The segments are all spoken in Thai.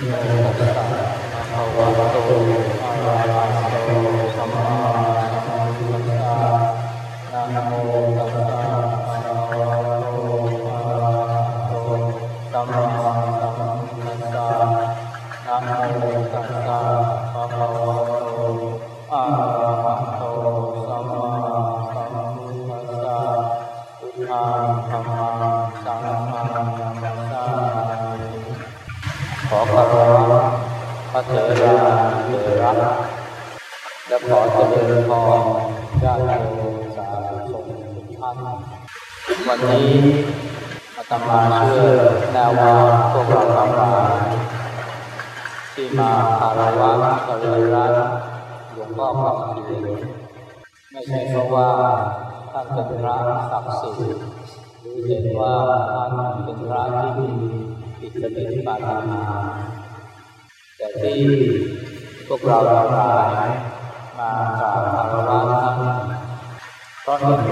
โม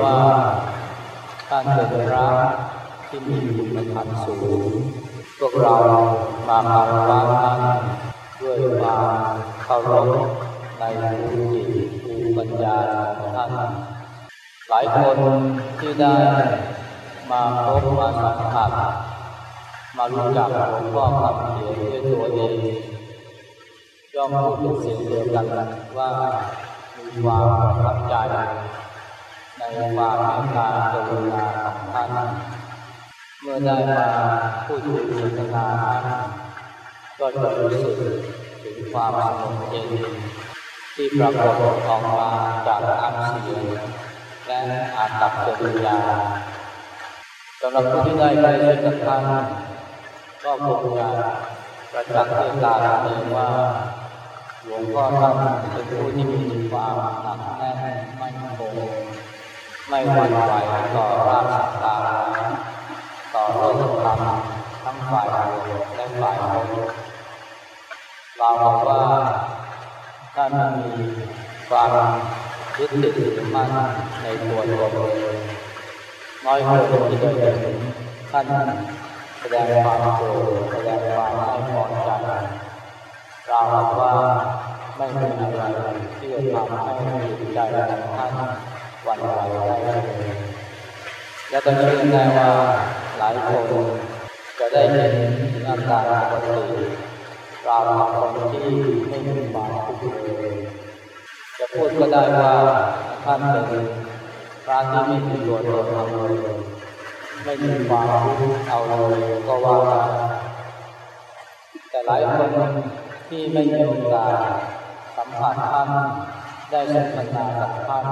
ว่าท่านเป็นพระที่มีคุณธรรมสูง พวกเรามาคารวะท่านด้วยความเคารพในภูมิจิตภูปัญญาของท่าน หลายคนที่ได้มาพบมาสัมผัสมารู้จักหลวงพ่อคำเขียนด้วยตัวเองย่อมพูดเป็นเสียงเดียวกันว่ามีความประทับใจ ในความเมตตากรุณาของท่าน เมื่อได้มาพูดคุยสนทนาท่านก็จะรู้สึกถึงความสงบเย็นที่ปรากฏออกมาจากน้ำเสียงและอากับกริยาสำหรับผู้ที่ได้ใกล้ชิดกับท่านก็คงจะประจักษ์ด้วยตาตัวเองว่าหลวงพ่อท่านเป็นผู้ที่มีความหนักแน่นมั่นคง ไม่หวั่นไหวต่อราชสัทธาต่อโลกธรรมทั้งฝ่ายบวกและฝ่ายลบเราบอกว่าท่านมีความยึดติดถือมั่นในตัวตนเองน้อยคนที่จะเห็นท่านแสดงความโกรธแสดงความไม่พอใจเราบอกว่าไม่มีอะไรที่จะทำให้จิตใจของท่าน วันไหวได้เลยและก็เชื่อได้ว่าหลายคนจะได้เห็นอาการปกติเราคนที่ไม่มีความทุกเลยจะพูดก็ได้ว่าท่านเป็นพระที่ไม่มีตัวตนทำเลยไม่มีความทุกข์เอาเลยก็ว่าแต่หลายคนที่ไม่มีโอกาสสัมผัสท่านได้สนทนากับท่าน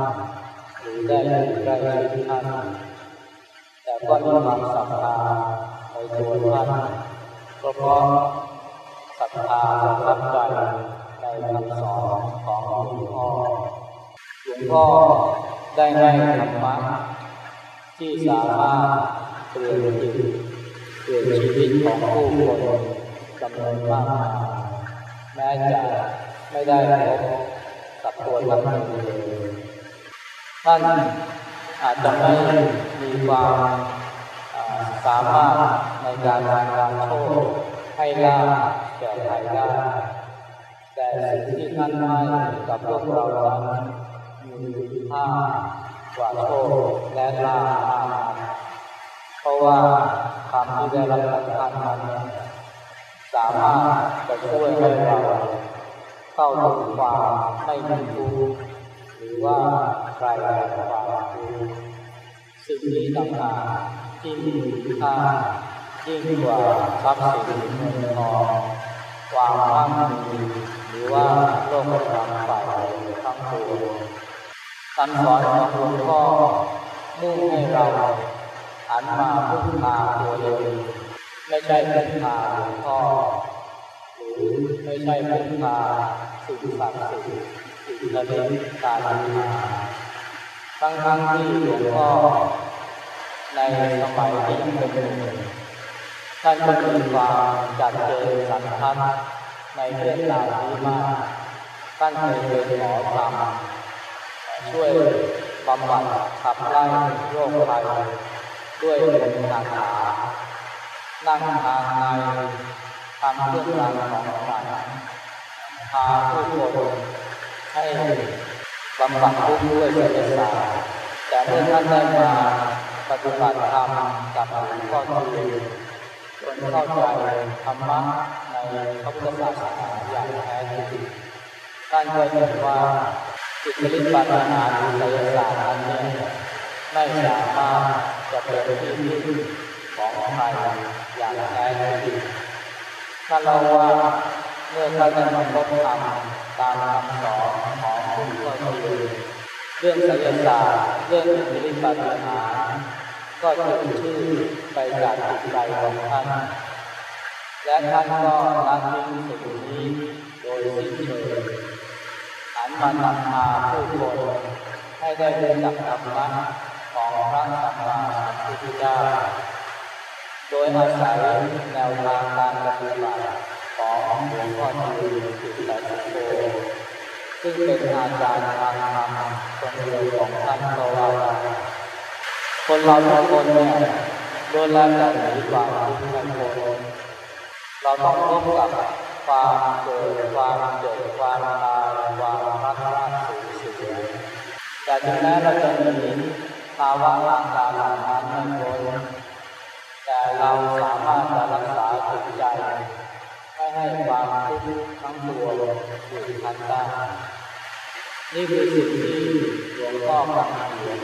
รือได้อยู่ใกล้ชิดท่านแต่ก็มีความศรัทธาในตัวท่านก็เพราะศรัทธารับใจในคำสอนของหลวงพ่อหลวงพ่อได้ให้ธรรมะที่สามารถเปลี่ยนจิตเปลี่ยนชีวิตของผู้คนจำนวนมากมายแม้จะไม่ได้พบกับตัวท่านเอง ท่านอาจจะไม่มีความสามารถในการทำการโชคให้ลาภแก่ใครได้แต่สิ่งที่ท่านให้กับพวกเรานั้นมีค่ากว่าโชคและลาเพราะว่าคำที่ได้รับจากท่านนั้นสามารถจะช่วยให้เราเข้าถึงความไม่มีทุกข์ หรือว่าคลจากความทุกข์สิ่งนี้ต่างหากที่มีคุณค่ายิ่งกว่าทรัพย์สินเงินทองความมั่งมีหรือว่าโลกธรรมฝ่ายทั้งปวงคำสอนของหลวงพ่อมุ่งให้เราหันมาพึ่งพาตัวเองไม่ใช่พึ่งพาหลวงพ่อหรือไม่ใช่พึ่งพาสิ่งศักดิ์สิทธิ์สิ่ง ระลึกการมาทั้งทั้งที่หลวงพ่อในสมัยที่ยังเป็นหนุ่มท่านก็มีความจัดเจนสันทัดในเรื่องราวนี้มากท่านเคยเป็นหมอธรรมช่วยบำบัดขับไล่โรคภัยด้วยลมนต์คาถานั่งทางในทำเครื่องรางของขลังพาผู้คน ให้บำบัดทุกข์ด้วยศิลศาสตร์แต่เมื่อท่านได้มาปฏิบัติธรรมกับหลวงพ่อทีจนเข้าใจธรรมะในพระพุทธศาสนาอย่างแท้จริงท่านก็เห็นว่าจิตลิปัญหาหรือศิลศาสตร์นั้นเนี่ยไม่สามารถจะเป็นที่พึ่งของใครอย่างแท้จริงถ้าเราว่าเมื่อท่านได้มาพบธรรม ตามคำสอนของผู้ก็คือเรื่องศิลศาสตร์เรื่องอิทธิฤทธิปาฏิหาริย์ก็จะชื่อไปจากจิตใจของท่าน และท่านก็ละทิ้งสิ่งนี้โดยสิ้นเชิงหันมานำพาผู้คนให้ได้รู้จักธรรมะของพระสัมมาสัมพุทธเจ้าโดยอาศัยแนวทางการปฏิบัติของหลวงพ่อทีจิตตสุโก ซึ่งเป็นอาจารย์ทางธรรมคนเดียวของท่านก็ว่าได้คนเราทุกคนเนี่ยโดนแล้วแต่หนีความทุกข์ไม่พ้นเราต้องพบกับความเกิดความเจ็บความตายความรักราสูญเสียแต่ถึงแม้เราจะหนีภาวะร่างกายเหล่านั้นไม่พ้นแต่เราสามารถจะรักษาจิตใจ ให้ความทุกข์ทั้งตัวอยู่ทันได้นี่คือสิ่งที่หลวงพ่อคำเขียน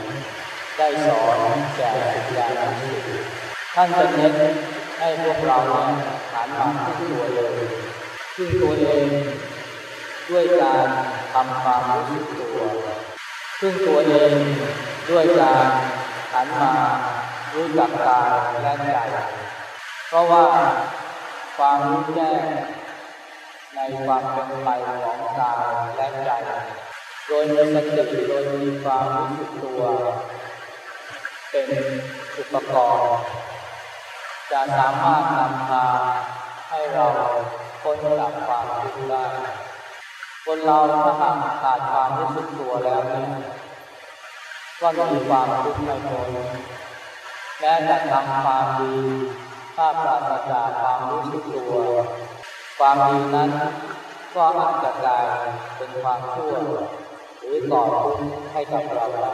ได้สอนแก่ศิษยานุศิษย์ท่านจะเน้นให้พวกเราเนี่ยหันมาพึ่งตัวเองพึ่งตัวเองด้วยการทำความรู้สึกตัวพึ่งตัวเองด้วยการหันมารู้จักกายและใจเพราะว่า ความรู้แจ้งในความเป็นไปของกายและใจ โดยมีสติโดยมีความรู้สึกตัว เป็นอุปกรณ์จะสามารถนำพาให้เราพ้นจากความทุกข์ได้ คนเราถ้าหากขาดความรู้สึกตัวแล้วนี่ก็มีความทุกข์ไม่พ้นแม้จะทำความดี ถ้าปราศจากความรู้สึกตัว ความดีนั้นก็อาจจะกลายเป็นความชั่ว หรือก่อทุกข์ให้กับเราได้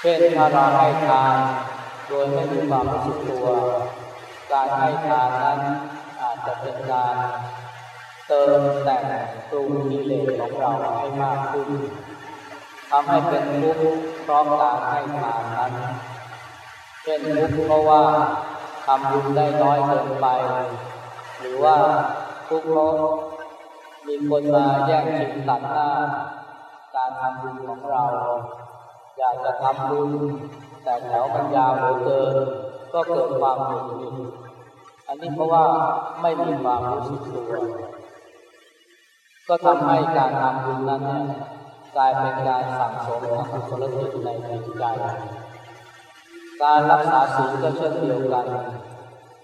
เช่นถ้าเราให้ทานโดยไม่มีความรู้สึกตัว การให้ทานนั้นอาจจะเป็นการเติมแต่งปรุงกิเลสของเราให้มากขึ้นทำให้เป็นทุกข์พราะการให้ทานนั้น เช่นทุกข์เพราะว่า ทำบุญได้น้อยเกินไป หรือว่าทุกข์ราะมีคนมาแย่งชิงตัดหน้า การทำบุญของเรา อยากจะทำบุญแต่แถวมันยาวเหลือเกินก็เกิดความหงุดหงิดอันนี้เพราะว่าไม่มีความรู้สึกตัวก็ทำให้การทำบุญนั้นเนี่ยกลายเป็นการสั่งสมอกุศลจิตในจิตใจ การรักษาศีลก็เช่นเดียวกัน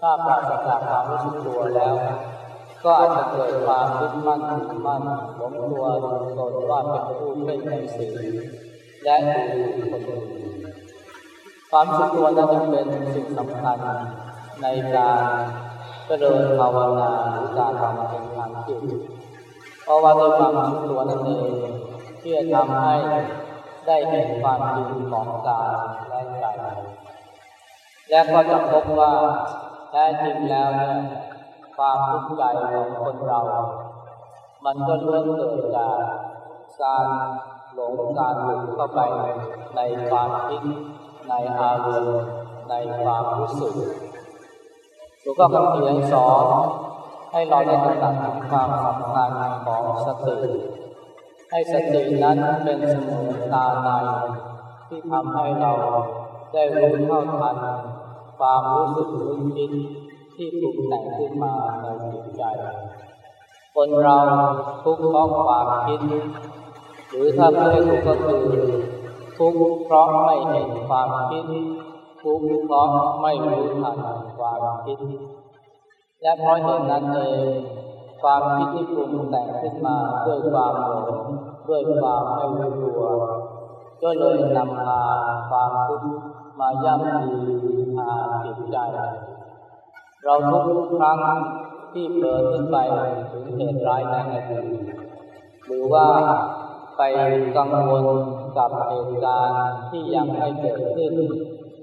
ถ้าปราศจากความรู้สึกตัวแล้ว ก็อาจจะเกิดความยึดมั่นถือมั่นหลงตัวตนว่าเป็นผู้เพ่ในศีลและดูคนอื่นความรู้สึกตัวนั้นจะเป็นสิ่งสำคัญในการเจริญภาวนาหรือการทำเป็นทางจิตเพราะว่าด้วยความรู้สึกตัวนั่นเองที่จะทำให้ ได้เห็นความจริงของกายและใจและก็จะพบว่าแท้จริงแล้วนี่ความทุกข์ใจของคนเรา มันก็ล้วนเกิดจากการหลงการหลงเข้าไปในความคิดในอารมณ์ในความรู้สึกหลวงพ่อคำเขียนสอนให้เราได้ตระหนักถึงความสำคัญของสติ ให้สตินั้นเป็นเสมือนตาในที่ทำให้เราได้รู้เท่าทันความรู้สึกรู้คิดที่ปรุงแต่งขึ้นมาในจิตใจ คนเราทุกข์เพราะความคิด หรือถ้าไม่ทุกข์ก็คือทุกข์เพราะไม่เห็นความคิดทุกข์เพราะไม่รู้ทันความคิด และเพราะเหตุนั้นเอง ความคิดที่ปรุงแต่งขึ้นมาด้วยความหลงด้วยความไม่รู้ตัวก็เลยนำพาความทุกข์มาย่ำยีอาจิตใจ เราทุกทุกครั้งที่เผลอขึ้นไปถึงเหตุร้ายในอดีตหรือว่าไปกังวลกับเหตุการณ์ที่ยังไม่เกิดขึ้น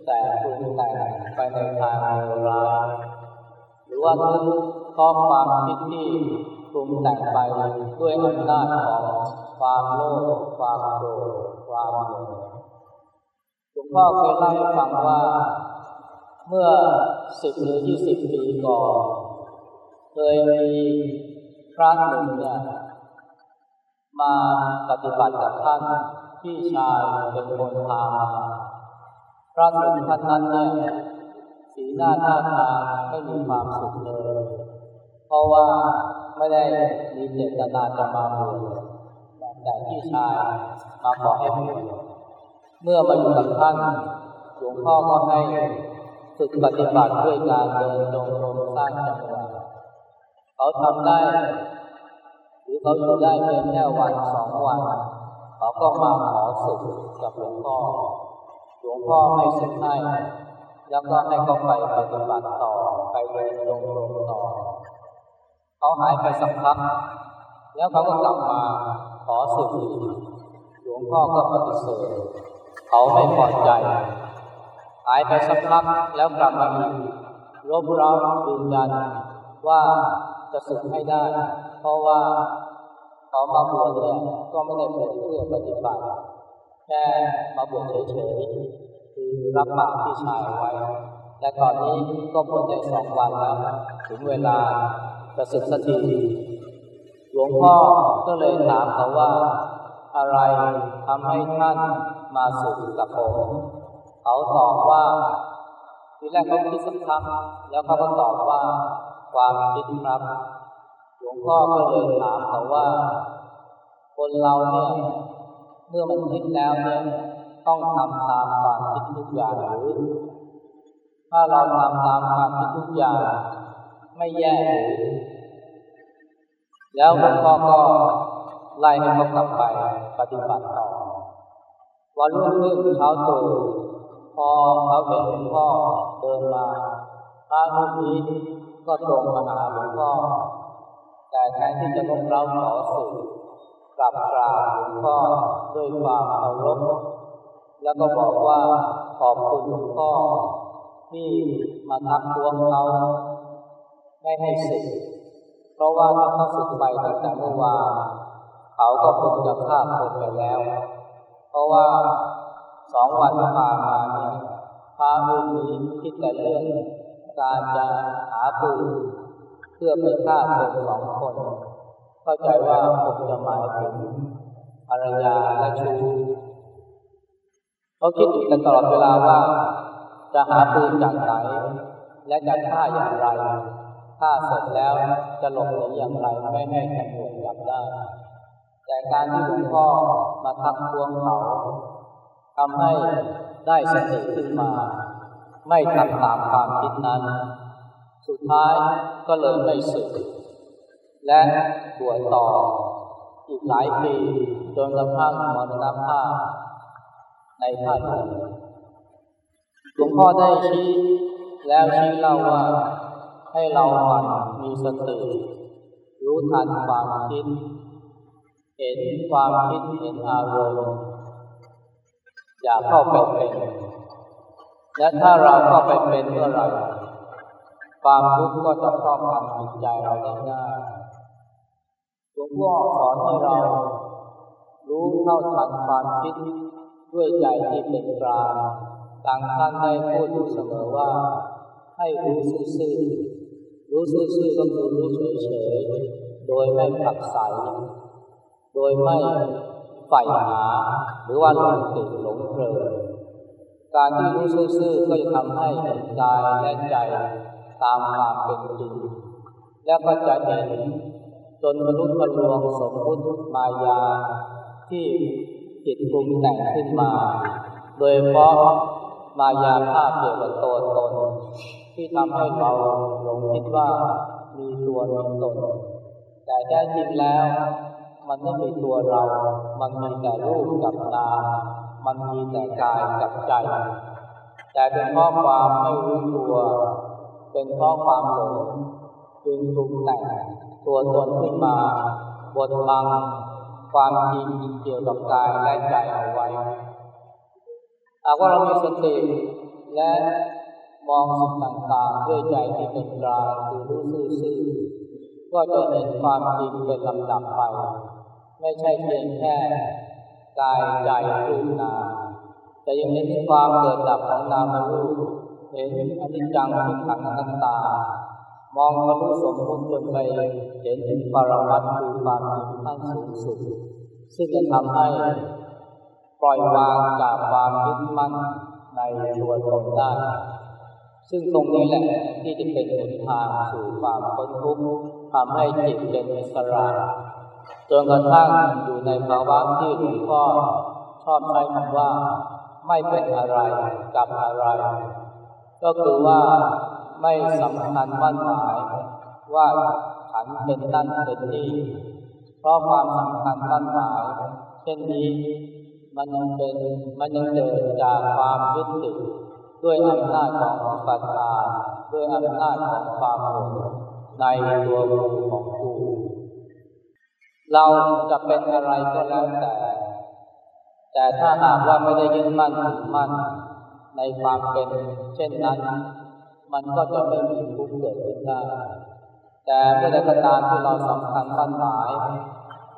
แต่ปรุงแต่งไปในทางร้ายหรือว่าทุก ข้อความคิดที่ปรุงแต่งไปด้วยอำนาจของความโลภความโกรธความหลงหลวงพ่อเคยเล่าให้ฟังว่า เมื่อสิบหรือยี่สิบปีก่อนเคยมีพระหนุ่มเนี่ยมาปฏิบัติกับท่านพี่ชายเป็นคนพาพระหนุ่มท่านนั้นเนี่ยสีหน้าท่าทางไม่มีความสุขเลย เพราะว่าไม่ได้มีเจตนาจะมาบวชแต่พี่ชายมาขอให้บวชเมื่อมาอยู่กับท่านหลวงพ่อก็ให้ฝึกปฏิบัติด้วยการเดินจงกรมสร้างจังหวะเขาทำได้ หรือเขาอยู่ได้เพียงแค่วันสองวันเขาก็มาขอสึกกับหลวงพ่อ หลวงพ่อให้สึกให้แล้วก็ให้เขาไปปฏิบัติต่อไปเดินจงกรมต่อ เขาหายไปสักพัก แล้วเขาก็กลับมาขอสึกอีกหลวงพ่อก็ปฏิเสธเขาไม่พอใจ หายไปสักพักแล้วกลับมาอีกรบเร้ายืนยันว่าจะสึกให้ได้ เพราะว่าเขามาบวชเนี่ยก็ไม่ได้บวชเพื่อปฏิบัติแค่มาบวชเฉยๆคือรับปากพี่ชายไว้แต่ก่อนนี้ก็บวชได้สองวันแล้ว ถึงเวลา จะสึกสักทีหลวงพ่อก็เลยถามเขาว่า อะไรทำให้ท่านมาสึกกับผม เขาตอบว่า ทีแรกเขาคิดสักพักแล้วเขาก็ตอบว่า ความคิดครับ หลวงพ่อก็เลยถามเขาว่า คนเราเนี่ยเมื่อมันคิดแล้วเนี่ยต้องทำตามความคิดทุกอย่างหรือ ถ้าเราทำตามความคิดทุกอย่าง ไม่แย่ แล้วหลวงพ่อก็ไล่ให้เขากลับไปปฏิบัติต่อวันรุ่งขึ้นเช้าตรู่พอเขาเห็นหลวงพ่อเดินมาพระรูปนี้ก็ตรงมาหาหลวงพ่อแต่แทนที่จะลบเล้าขอสู่กลับกราบหลวงพ่อด้วยความเคารพแล้วก็บอกว่าขอบคุณหลวงพ่อที่มาทักทวงเขา ไม่ให้สึกเพราะว่าถ้าเขาสึกไปตั้งแต่เมื่อวานเขาก็คงจะฆ่าคนไปแล้ว เพราะว่าสองวันที่ผ่านมาเนี่ยพระรูปนี้คิดแต่เรื่องการจะหาปืนเพื่อไปฆ่าคนสองคน เข้าใจว่าคงจะหมายถึงภรรยาและชูเขาคิดอยู่กันตลอดเวลาว่า จะหาปืนจากไหนและจะฆ่าอย่างไร ฆ่าเสร็จแล้วจะหลบหนีอย่างไรไม่ให้ตำรวจจับได้ แต่การที่หลวงพ่อมาทักท้วงเขาทำให้ได้สติขึ้นมา ไม่ทำตามความคิดนั้น สุดท้ายก็เลยไม่สึก และบวชต่ออีกหลายปีจนกระทั่งมรณภาพในท่าเรือหลวงพ่อได้ชี้แล้วชี้เล่าว่า ให้เราหันมีสติรู้ทันความคิด เห็นความคิดเห็นอารมณ์อย่าเข้าไปเป็น และถ้าเราเข้าไปเป็นเมื่อไหร่ความทุกข์ก็จะครอบงำจิตใจเราได้ง่ายหลวงพ่อสอนให้เรา รู้เท่าทันความคิดด้วยใจที่เป็นกลางต่างท่านได้พูดอยู่เสมอว่า ให้รู้ซื่อๆ รู้ซื่อๆก็คือรู้เฉยๆโดยไม่ผักใสโดยไม่ใฝ่หา หรือว่าหลงติดหลงเพลินการที่รู้ซื่อๆก็จะทำให้เห็นกายและใจตามความเป็นจริงและก็จะเห็นจนมนุษย์บรรลวงสมมุติมายา ที่จิตปรุงแต่งขึ้นมา โดยเพราะมายาภาพเกี่ยวกับตัวตน ที่ทำให้เราหลงคิดว่ามีตัวมีตนแต่แท้จริงแล้ว มันไม่มีตัวเรา มันมีแต่รูปกับนามันมีแต่กายกับใจ แต่เป็นเพราะความไม่รู้ตัว เป็นเพราะความหลงจจึงปรุงแต่งตัวตนขึ้นมาบดบังความจริงเกี่ยวกับกายและใจเอาไว้หากว่าเรามีสติและ มองสิ่งต่างๆด้วยใจที่เป็นกลางคือรู้ซื่อๆก็จะเห็นความจริงเป็นลำดับไป ไม่ใช่เพียงแค่กายใจรูปนามแต่ยังเห็นความเกิดดับของนามรูปเห็นอนิจจังทุกขังอนัตตามองทะลุสมมุติจนไปเห็นถึงปรมัตถ์คือความจริงขั้นสูงสุด ซึ่งจะทำให้ปล่อยวางจากความยึดมั่นในตัวตนได้ ซึ่งตรงนี้แหละที่จะเป็นหนทางสู่ความพ้นทุกข์ทำให้จิตเป็นอิสระจนกระทั่งอยู่ในภาวะที่หลวงพ่อชอบใช้คำว่าไม่เป็นอะไรกับอะไร ก็คือว่าไม่สำคัญมั่นหมาย ว่าขันเป็นนั่นเป็นนี่เพราะความสำคัญมั่นหมาย เช่นนี้ มันยังเป็นมันยังเกิดจากความยึดติด ด้วยอำนาจของอุปาทาด้วยอำนาจของความหลงในตัวกูของกูเราจะเป็นอะไรก็แล้วแต่ แต่ถ้าหากว่าไม่ได้ยึดมั่นถือมั่นในความเป็นเช่นนั้น มันก็จะไม่มีทุกข์เกิดขึ้นได้ แต่เมื่อใดก็ตามที่เราสำคัญมั่นหมาย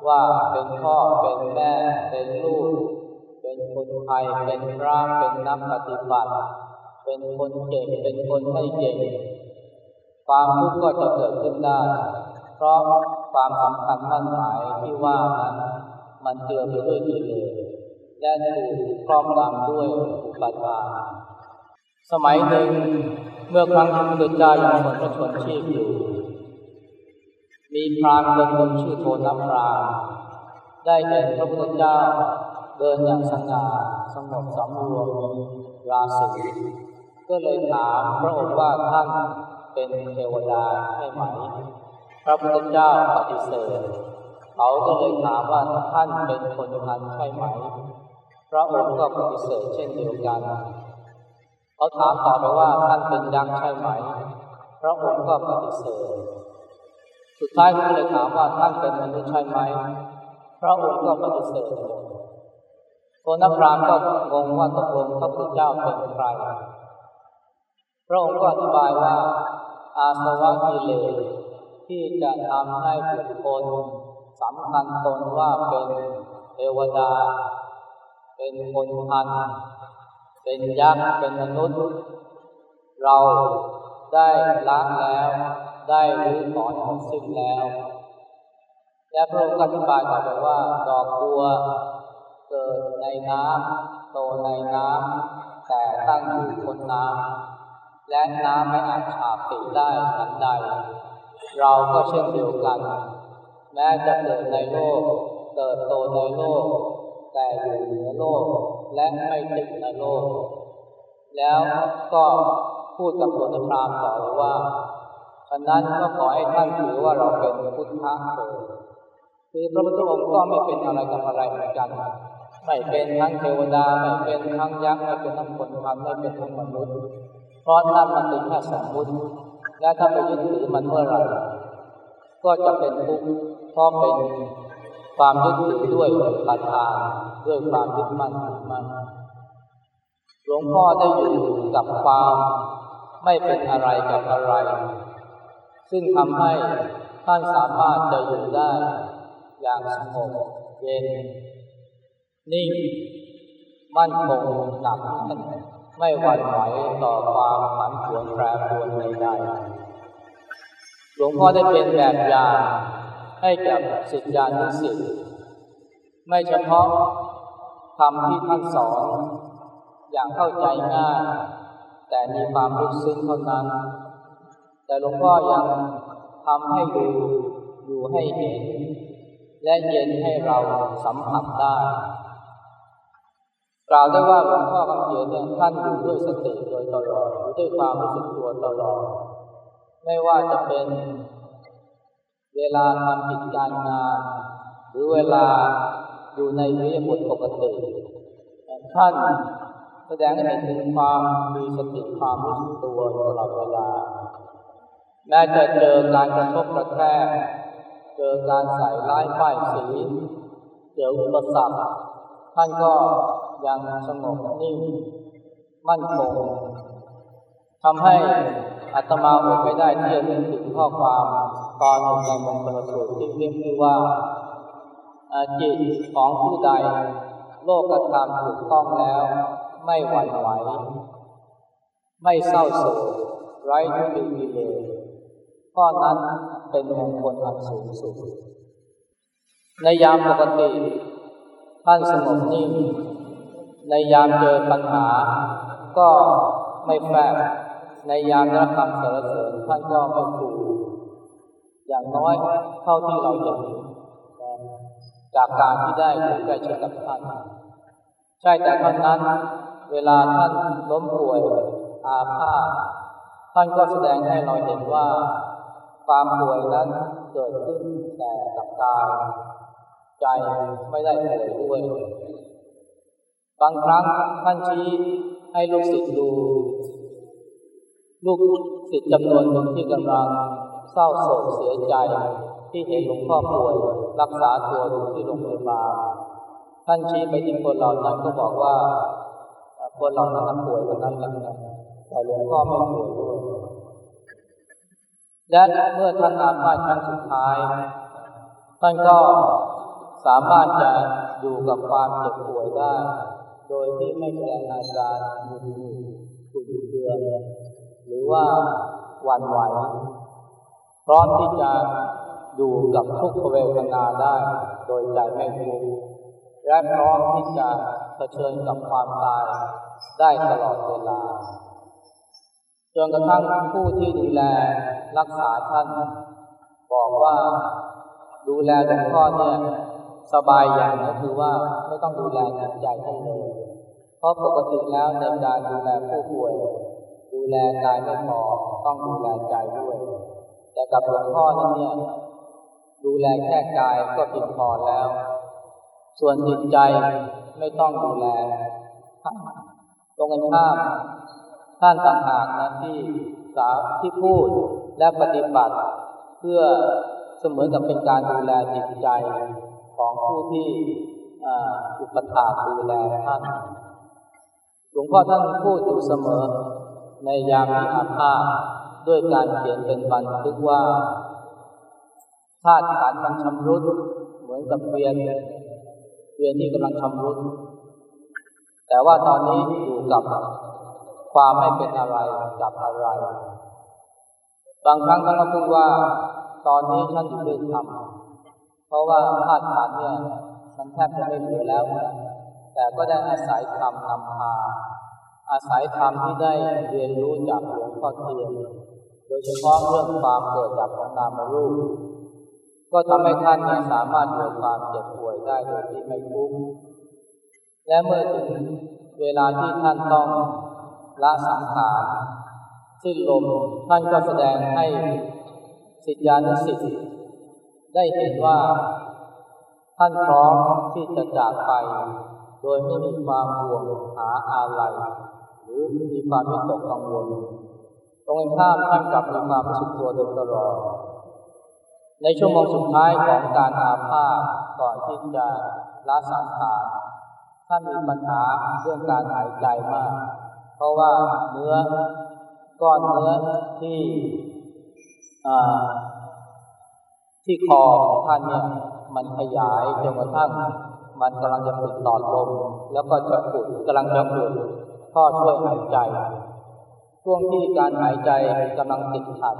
ว่าเป็นพ่อเป็นแม่เป็นลูก เป็นคนไทยเป็นพระเป็นนักปฏิบัติ เป็นคนเก่งเป็นคนไม่เก่งความทุกข์ก็จะเกิดขึ้นได้ เพราะความสำคัญมั่นหมายที่ว่านั้นมันเจือไปด้วยกิเลสและถูกครอบงำด้วยอุปาทานสมัยหนึ่งเมื่อครั้งที่พระพุทธเจ้ายังทรงพระชนชีพอยู่ มีพรามคนหนึ่งชื่อโทนพรามได้เห็นพระพุทธเจ้าเดินอย่างสง่าสงบสำรวมราศี ก็เลยถามพระองค์ว่าท่านเป็นเทวดาใช่ไหมพระพุทธเจ้าปฏิเสธเขาก็เลยถามว่าท่านเป็นคนพันใช่ไหมพระองค์ก็ปฏิเสธเช่นเดียวกันเขาถามต่อไปว่าท่านเป็นยักษ์ใช่ไหมพระองค์ก็ปฏิเสธสุดท้ายก็เลยถามว่าท่านเป็นมนุษย์ใช่ไหมพระองค์ก็ปฏิเสธโคนัพรามก็งงว่าตกลงพระพุทธเจ้าเป็นใคร พระองค์ก็อธิบายว่าอาสวะกิเลสที่จะทำให้บุคคลสำคัญตนว่าเป็นเทวดา เป็นคนพัน เป็นยักษ์ เป็นมนุษย์ เราได้ละแล้ว ได้รู้อถอนหมดสิ้นแล้ว และพระองค์อธิบายต่อไปว่าดอกบัวเกิดในน้ำโตในน้ำแต่ตั้งอยู่บนน้ำ และน้ำไม่อาจฉาบติได้ทันใด เราก็เช่นเดียวกัน แม้จะเกิดในโลก เติบโตในโลก แต่อยู่เหนือโลกและไม่ติดในโลก แล้วก็พูดกับโสนพรามต่อว่าฉะนั้นก็ขอให้ท่านถือว่าเราเป็นพุทธะเถิดคือพระพุทธองค์ก็ไม่เป็นอะไรกับอะไรเหมือนกัน ไม่เป็นทั้งเทวดา ไม่เป็นทั้งยักษ์ ไม่เป็นทั้งคนพันไม่เป็นทั้งมนุษย์ เพราะนั่นมันเป็นแค่สมมติและถ้าไปยึดถือมันเมื่อไหร่ก็จะเป็นทุกข์เพราะเป็นความยึดถือด้วยปัญหาด้วยความยึดมั่นถือมั่นหลวงพ่อได้อยู่กับความไม่เป็นอะไรกับอะไร ซึ่งทำให้ท่านสามารถจะอยู่ได้ อย่างสงบเย็นนิ่งมั่นคงหนักแน่น ไม่หวั่นไหวต่อความผันผวนแปรปรวนใดๆหลวงพ่อได้เป็นแบบอย่างให้กับศิษยานุศิษย์ไม่เฉพาะคำที่ท่านสอน อย่างเข้าใจง่าย แต่มีความลึกซึ้งเท่านั้น แต่หลวงพ่อยังทำให้ดูอยู่ให้เห็น และเย็นให้เราสัมผัสได้ กล่าวได้ว่าหลวงพ่อคำเขียนเนี่ยท่านอยู่ด้วยสติโดยตลอดอยู่ด้วยความรู้สึกตัวตลอด ไม่ว่าจะเป็นเวลาทำกิจการงาน หรือเวลาอยู่ในวิริยบทปกติท่านแสดงให้เห็นถึงความมีสติความรู้สึกตัวตลอดเวลาแม้จะเจอการกระทบกระแทกเจอการใส่ร้ายป้ายสีเจออุปสรรคท่านก็ ยังสงบนิ่งมั่นคงทำให้อัตมาอดไม่ได้ที่จะนึกถึงข้อความตอนหนึ่งในมงคลสูตรที่เรียกว่าจิตของผู้ใด โลกกระทำถูกต้องแล้ว ไม่หวั่นไหว ไม่เศร้าโศกไร้ทุกข์กิเลสข้อนั้นเป็นมงคลอันสูงสุดในยามปกติท่านสงบนิ่ง ในยามเจอปัญหา ก็ไม่แฝงในยามรับคำสรรเสริญท่านก็ไม่ฟูอย่างน้อยเท่าที่เราเห็นจากการที่ได้อยู่ใกล้ชิดกับท่าน ใช่แต่ท่านนั้น เวลาท่านล้มป่วยอาภาษท่านก็แสดงให้เราเห็นว่า ความป่วยนั้นเกิดขึ้นแต่กับกายใจไม่ได้ป่วยด้วย บางครั้งท่านชี้ให้ลูกศิษย์ดู ลูกศิษย์จำนวนหนึ่งที่กำลังเศร้าโศกเสียใจ ที่เห็นหลวงพ่อป่วยรักษาตัวอยู่ที่โรงพยาบาลท่านชี้ไปที่คนเหล่านั้นก็บอกว่าคนเหล่านั้นป่วยคนนั้นแหละแต่หลวงพ่อไม่ป่วยด้วยและเมื่อท่านอาพาธครั้งสุดท้าย ท่านก็สามารถจะอยู่กับความเจ็บป่วยได้ โดยที่ไม่แสดงอาการหงุดหงิดขุ่นเคืองหรือว่าหวันไหวพร้อมที่จะอยู่กับทุกขเวทนาได้ โดยใจไม่ทุกข์และพร้อมที่จะเผชิญกับความตายได้ตลอดเวลาจนกระทั่งผู้ที่ดูแลรักษาท่าน บอกว่าดูแลหลวงพ่อเนี่ยสบายอย่างก็คือว่าไม่ต้องดูแลจิตใจท่านเลย เพราะปกติแล้วในการดูแลผู้ป่วย ดูแลกายไม่พอต้องดูแลใจด้วย แต่กับหลวงพ่อนั้นเนี่ยดูแลแค่กายก็เพียงพอแล้ว ส่วนจิตใจไม่ต้องดูแล ตรงกันข้ามท่านต่างหากนะที่สาที่พูดและปฏิบัติ เพื่อเสมือนกับเป็นการดูแลจิตใจของผู้ที่อุปถากดูแลท่าน หลวงพ่อท่านพูดอยู่เสมอ ในยามที่อาภาษด้วยการเขียนเป็นบันทึกว่าธาตุขันมันชำรุดเหมือนกับเวียนเวียนที่กำลังชำรุดแต่ว่าตอนนี้อยู่กับความไม่เป็นอะไรกับอะไร บางครั้งท่านก็พูดว่า ตอนนี้ฉันอยู่ด้วยธรรมเพราะว่าธาตุขันเนี่ยมันแทบจะไม่เหลือแล้ว แต่ก็ได้อาศัยธรรมนำพา อาศัยธรรมที่ได้เรียนรู้จากหลวงพ่อเทียนโดยเฉพาะเรื่องความเกิดดับของนามรูป ก็ทำให้ท่านนี่ยสามารถเกิดความเจ็บป่วยได้โดยที่ไม่ทุกข์และเมื่อถึงเวลาที่ท่านต้องละสังขารสิ้นลมท่านก็แสดงให้สิทธิานุสิทธิ์ได้เห็นว่า ท่านพร้อมที่จะจากไป โดยไม่มีความห่วงหาอะไรหรือมีความวิตกกังวล ตรงข้ามท่านกลับมีความรู้สึกตัวโดยตลอด ในชั่วโมงสุดท้ายของการอาภาษก่อนที่จะละสังขารท่านมีปัญหาเรื่องการหายใจมาก เพราะว่าเนื้อก้อนเนื้อที่ที่คอของท่านเนี่ยมันขยายจนกระทั่ง มันกำลังจะปิดหลอดลม แล้วก็จะปุดกำลังจะปุดท่อช่วยหายใจ ช่วงที่การหายใจกำลังติดขัด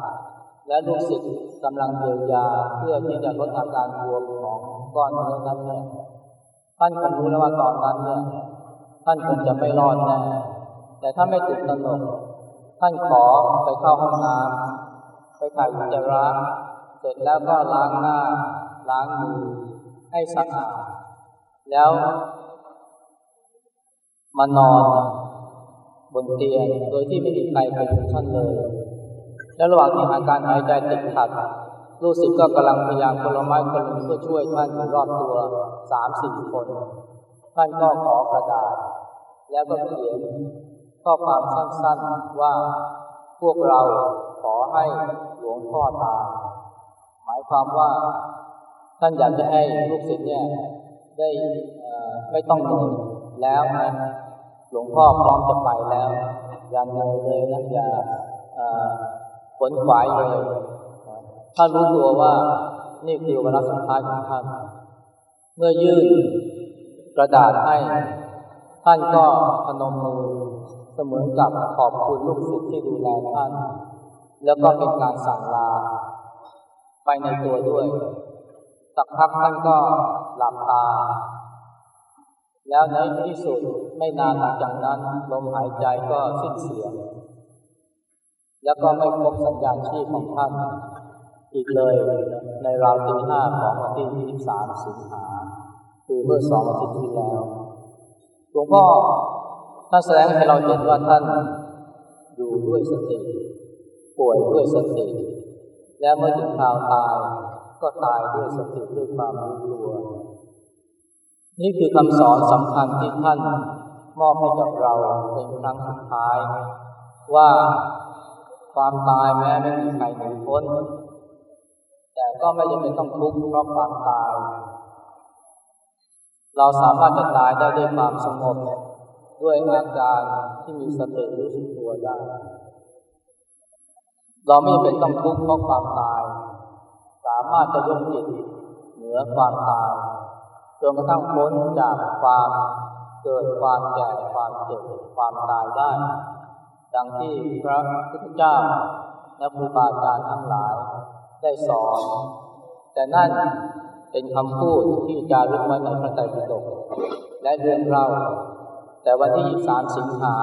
และรู้สึกกำลังเยียวยาเพื่อที่จะลดอาการบวมของก้อนเนื้อนั้นเนี่ยท่านคงรู้แล้วว่าตอนนั้นเนี่ยท่านคงจะไม่รอดแน่แต่ถ้าไม่ตื่นตนกท่านขอไปเข้าห้องน้ำไปถ่ายอุจจาระเสร็จแล้วก็ล้างหน้า ล้างมือให้สะอาด แล้ว มานอนบนเตียงโดยที่ไม่มีใครไปถึงท่านเลย แล้วระหว่างที่อาการหายใจติดขัดลูกศิษย์ก็กำลังพยายามคนละไม้คนละมือเพื่อช่วยท่านอยู่รอบตัวสามสี่คน ท่านก็ขอกระดาษ แล้วก็เขียนข้อความสั้นๆว่าพวกเราขอให้หลวงพ่อตา หมายความว่าท่านอยากจะให้ลูกศิษย์เนี่ย ได้ไม่ต้องเหนื่อยแล้วนะหลวงพ่อพร้อมจะไปแล้ว อย่าเหนื่อยเลยนะอย่าขนขวายเลยถ้ารู้ตัวว่านี่คือวาระสุดท้ายของท่าน เมื่อยื่นกระดาษให้ ท่านก็พนมมือเสมือนกับขอบคุณลูกศิษย์ที่ดูแลท่าน แล้วก็เป็นการสั่งลา ไปในตัวด้วย สักพักท่านก็ หลับตา แล้วในที่สุดไม่นานหลังจากนั้นลมหายใจก็สิ้นเสียง แล้วก็ไม่พบสัญญาณชีพของท่าน อีกเลยในราวตีห้าของวันที่ 23 สิงหาคือเมื่อสองอาทิตย์ที่แล้วหลวงพ่อท่านแสดงให้เราเห็นว่าท่านอยู่ด้วยสติป่วยด้วยสติและเมื่อถึงคราวตาย ก็ตายด้วยสติด้วยความรู้ตัว นี่คือคำสอนสำคัญที่ท่านมอบให้กับเราเป็นครั้งสุดท้าย ว่าความตายแม้ไม่มีใครหนีพ้น แต่ก็ไม่จำเป็นต้องทุกข์เพราะความตาย เราสามารถจะตายได้ด้วยความสงบด้วยอาการที่มีสติรู้สึกตัวได้ เราไม่เป็นต้องทุกข์เพราะความตาย สามารถจะยกจิตเหนือความตายจนกระทั่งพ้นจากความเกิดความแก่ความเจ็บความตายได้ ดังที่พระพุทธเจ้าและครูบาอาจารย์ทั้งหลายได้สอน แต่นั่นเป็นคำพูดที่จารึกไว้ในพระไตรปิฎกและเรื่องเล่าแต่วันที่23สิงหา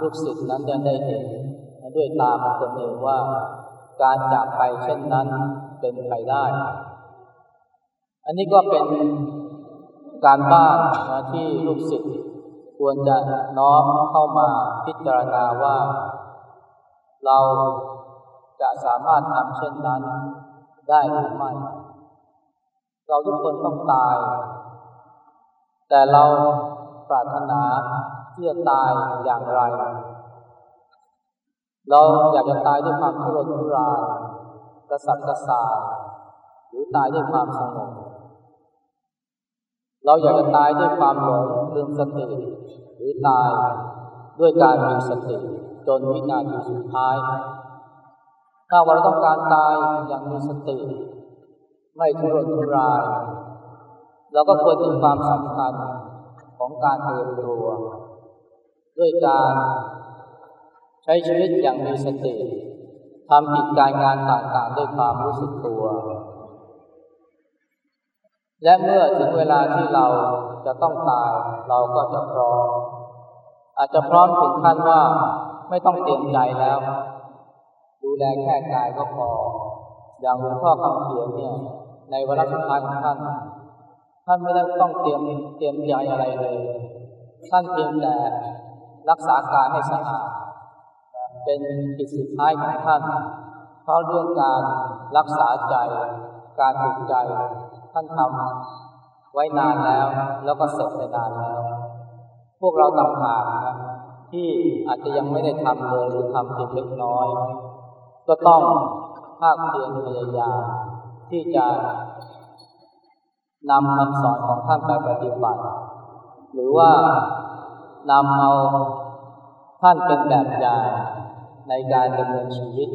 ลูกศิษย์นั้นยังได้เห็นด้วยตาของตนเองว่า การจากไปเช่นนั้น เป็นไปได้ อันนี้ก็เป็นการบ้านนะที่ลูกศิษย์ควรจะน้อมเข้ามาพิจารณาว่า เราจะสามารถทำเช่นนั้นได้หรือไม่ เราทุกคนต้องตาย แต่เราปรารถนาที่จะตายอย่างไร เราอยากจะตายด้วยความทุรนทุราย ระสับกระส่ายหรือตายด้วยความสงบเราอยากจะตายด้วยความหลงลืมสติหรือตายด้วยการมีสติจนวินาทีสุดท้าย ถ้าเราต้องการตายอย่างมีสติ ไม่ทุรนทุรายเราก็ควรมีความสำคัญของการเตรียมตัว ด้วยการใช้ชีวิตอย่างมีสติ ทำกิจการงานต่างๆด้วยความรู้สึกตัว และเมื่อถึงเวลาที่เราจะต้องตาย เราก็จะพร้อม อาจจะพร้อมถึงขั้นว่าไม่ต้องเตรียมใจแล้ว ดูแลแค่กายก็พอ อย่างหลวงพ่อคำเขียนเนี่ย ในวาระสุดท้ายของท่าน ท่านไม่ได้ต้องเตรียมเตรียมใจอะไรเลย ท่านเพียงแต่รักษากายให้สะอาด เป็นกิจสุดท้ายของท่าน เพราะเรื่องการรักษาใจ การฝึกใจ ท่านทำไว้นานแล้ว แล้วก็เสร็จไปนานแล้ว พวกเราต่างหากนะที่อาจจะยังไม่ได้ทำเลยหรือทำเพียงเล็กน้อย ก็ต้องภาคเพียรพยายามที่จะนำคำสอนของท่านไปปฏิบัติ หรือว่านำเอาท่านเป็นแบบอย่าง ในการดำเนินชีวิต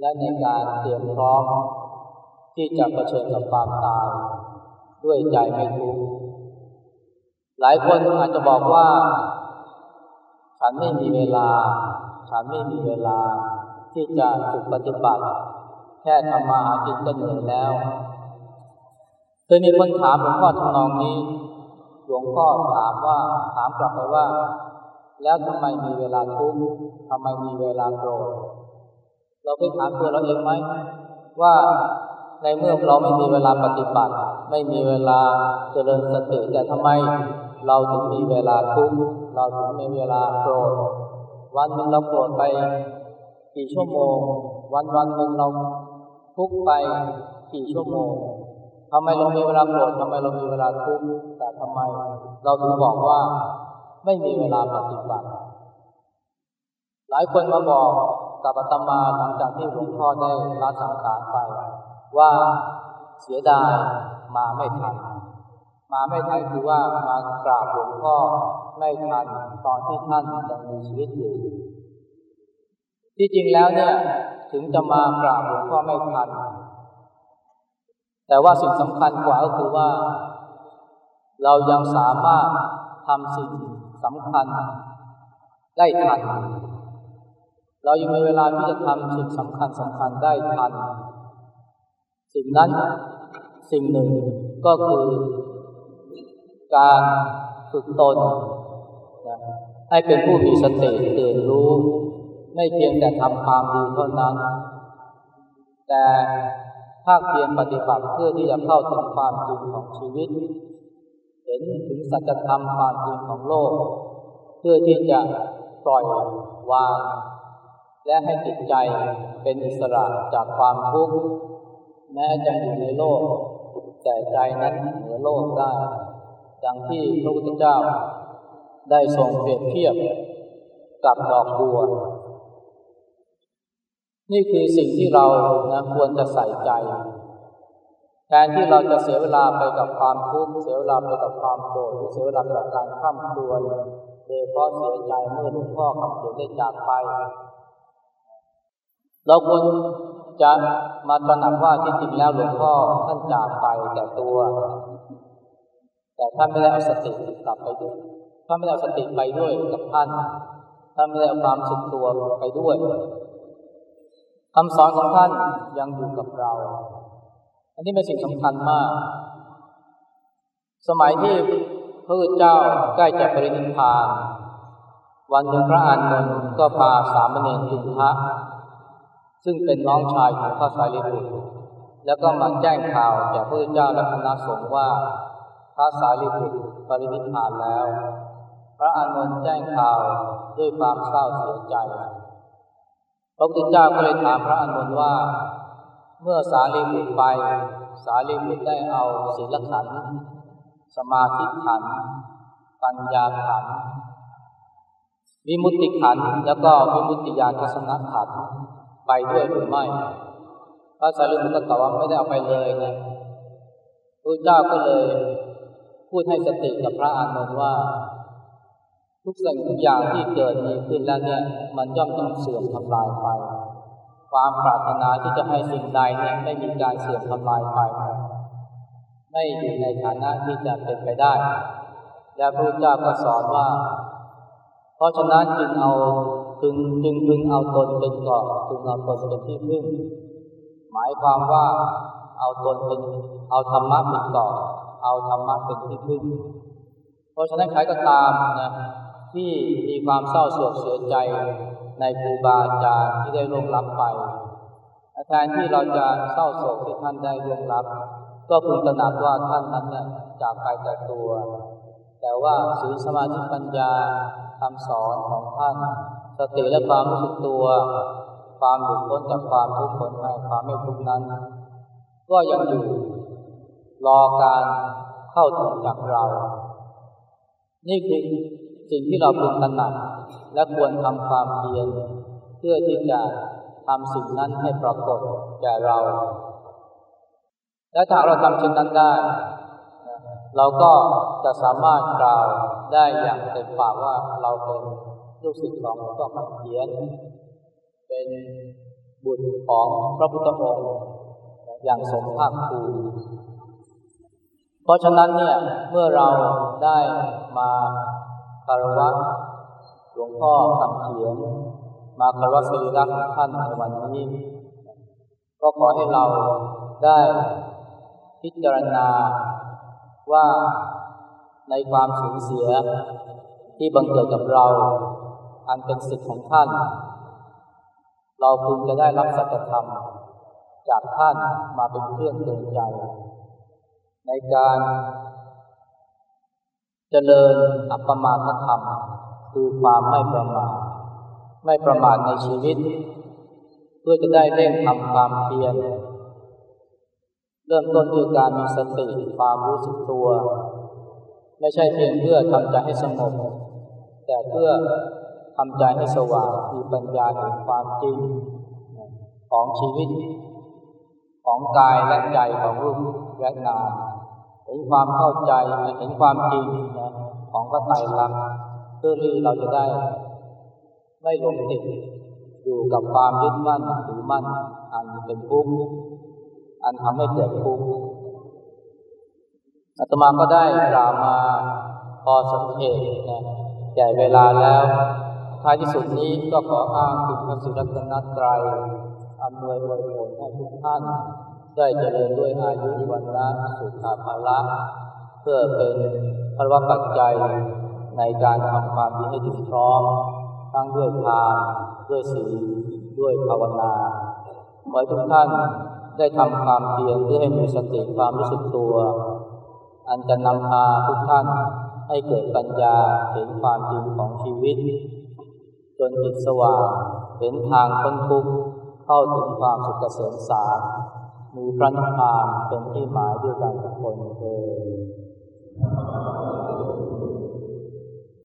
และในการเตรียมพร้อม ที่จะะเผชิญกับความตาย ด้วยใจไม่ทุกข์หลายคนอาจจะบอกว่า ฉันไม่มีเวลา ฉันไม่มีเวลา ที่จะฝึกปฏิบัติ แค่ทำมาหากินก็เหนื่อยแล้วเคยมีคนถามหลวงพ่อทำนองนี้ หลวงพ่อถามว่าถามกลับไปว่า แล้วทำไมมีเวลาทุกข์ทำไมมีเวลาโกรธเราเคยถามตัวเราเองไหมว่าในเมื่อเราไม่มีเวลาปฏิบัติ ไม่มีเวลาเจริญสติแต่ทำไมเราถึงมีเวลาทุกข์เราถึงมีเวลาโกรธวันหนึ่งเราโกรธไปกี่ชั่วโมง วันวันหนึ่งเราทุกข์ไปกี่ชั่วโมงทำไมเรามีเวลาโกรธทำไมเรามีเวลาทุกข์แต่ทำไม เราถึงบอกว่า ไม่มีเวลาปฏิบัติ หลายคนมาบอกกับอาตมาหลังจากที่หลวงพ่อได้ละสังขารไป ว่าเสียดายมาไม่ทัน มาไม่ทันคือว่ามากราบหลวงพ่อไม่ทันตอนที่ท่านยังมีชีวิตอยู่ ที่จริงแล้วเนี่ยถึงจะมากราบหลวงพ่อไม่ทัน แต่ว่าสิ่งสำคัญกว่าก็คือว่า เรายังสามารถทำสิ่ง สำคัญได้ทัน เรายังมีเวลาที่จะทำสิ่งสำคัญสำคัญได้ทัน สิ่งนั้นสิ่งหนึ่งก็คือ การฝึกตนนะให้เป็นผู้มีสติตื่นรู้ ไม่เพียงแต่ทำความดีเท่านั้น แต่ภาคเพียรปฏิบัติเพื่อที่จะเข้าถึงความจริงของชีวิต เห็นถึงสัจธรรมความจริงของโลก เพื่อที่จะปล่อยวาง และให้จิตใจเป็นอิสระจากความทุกข์แม้จะอยู่ในโลก แต่ใจนั้นเหนือโลกได้ดังที่พระพุทธเจ้า ได้ทรงเปรียบเทียบกับดอกบัว นี่คือสิ่งที่เรานะควรจะใส่ใจ แทนที่เราจะเสียเวลาไปกับความทุกข์เสียเวลาไปกับความโกรธหรือเสียเวลาไปกับการข้ามครวญโดยเพราะเสียใจเมื่อหลวงพ่อคำเขียนได้จากไป เราควรจะมาตระหนักว่าที่จริงแล้วหลวงพ่อท่านจากไปแต่ตัว แต่ท่านไม่ได้เอาสติกลับไปด้วยท่านไม่ได้เอาสติไปด้วยกับท่านท่านไม่ได้เอาความสุขตัวไปด้วยคำสอนของท่านยังอยู่กับเรา อันนี้เป็นสิ่งสำคัญมาก สมัยที่พระพุทธเจ้าใกล้จะปรินิพพาน วันหนึ่งพระอานนท์ก็พาสามเณรจุนทะซึ่งเป็นน้องชายของพระสารีบุตรแล้วก็มาแจ้งข่าวแก่พระพุทธเจ้าและคณะสงฆ์ว่าพระสารีบุตรปรินิพพานแล้ว พระอานนท์แจ้งข่าวด้วยความเศร้าเสียใจ พระพุทธเจ้าก็เลยถามพระอานนท์ว่า เมื่อสารีบุตรไป สารีบุตรได้เอาศีลขันธ์สมาธิขันธ์ปัญญาขันธ์วิมุตติขันธ์แล้วก็วิมุตติญาณทัศนขันธ์ไปด้วยหรือไม่ พระสารีบุตรก็ตอบว่าไม่ได้เอาไปเลยนะพระเจ้าก็เลยพูดให้สติกับพระอานนท์ว่า ทุกสิ่งทุกอย่างที่เกิดมีขึ้นแล้วเนี่ย มันย่อมต้องเสื่อมทำลายไป ความปรารถนาที่จะให้สิ่งใดเนี่ยไม่มีการเสื่อมทำลายไปไม่อยู่ในฐานะที่จะเป็นไปได้ และพระเจ้าก็สอนว่า เพราะฉะนั้นจึงเอาจึงจึงพึงเอาตนเป็นเกาะจึงเอาตนเป็นที่พึ่ง หมายความว่าเอาตนเป็นเอาธรรมะเป็นเกาะเอาธรรมะเป็นที่พึ่ง เพราะฉะนั้นใครก็ตามนะที่มีความเศร้าโศกเสียใจ ในครูบาอาจารย์ที่ได้ร่วงลับไปแทนที่เราจะเศร้าโศกที่ท่านได้ร่วงลับ ก็พึงตระหนักว่าท่านนั้นเนี่ยจากไปแต่ตัว แต่ว่าศีลสมาธิปัญญาคำสอนของท่าน สติและความรู้สึกตัว ความหลุดพ้นจากความทุกข์ผลในความไม่ทุกข์นั้น ก็ยังอยู่รอการเข้าถึงจากเรา นี่คือ สิ่งที่เราพึงตระหนักและควรทำความเพียรเพื่อที่จะทำสิ่งนั้นให้ปรากฏแก่เรา และถ้าเราทำเช่นนั้นได้ เราก็จะสามารถกล่าวได้อย่างเต็มปากว่าเราเป็นลูกศิษย์ของหลวงพ่อคำเขียน เป็นบุตรของพระพุทธองค์อย่างสมภาคภูมิเพราะฉะนั้นเนี่ยเมื่อเราได้มา คารวะหลวงพ่อคำเขียน มาคารวะสรีระของท่านในวันนี้ ก็ขอให้เราได้พิจารณาว่าในความสูญเสียที่บังเกิดกับเรา อันเป็นสิทธิของท่าน เราพึงจะได้รับสัจธรรม จากท่านมาเป็นเครื่องเตือนใจ ในการ เจริญอัปปมาทธรรม คือความไม่ประมาทไม่ประมาทในชีวิต เพื่อจะได้เร่งทำความเพียรเริ่มต้นด้วยการมีสติความรู้สึกตัว ไม่ใช่เพียงเพื่อทำใจให้สงบแต่เพื่อทำใจให้สว่างมีปัญญาเห็นความจริง ของชีวิต ของกายและใจของรูปและนาม เห็นความเข้าใจเห็นความจริงนะของพระไตรลักษณ์เพื่อที่เราจะได้ ไม่หลงติดอยู่กับความยึดมั่นถือมั่น อันเป็นทุกข์อันทำให้เกิดทุกข์อาตมาก็ได้กล่าวมาพอสมเหตุนะใหญ่เวลาแล้วท้ายที่สุดนี้ก็ขออ้างถึงพระศิรัตนตรัยอำนวยอวยผลให้ทุกท่าน ได้เจริญด้วยอายุวันนะสุขาภาละเพื่อเป็นพระวปัจจัยในการทำความดีให้ถึงพร้อมทั้งด้วยทานด้วยศีลด้วยภาวนาขอให้ทุกท่านได้ทำความเพียรเพื่อให้มีสติความรู้สึกตัว อันจะนำพาทุกท่านให้เกิดปัญญาเห็นความจริงของชีวิต จนจิตสว่างเห็นทางพ้นทุกข์เข้าถึงความสุขเกษมสาร มีพระนิพพานเป็นที่หมายด้วยกันทุกคนเอ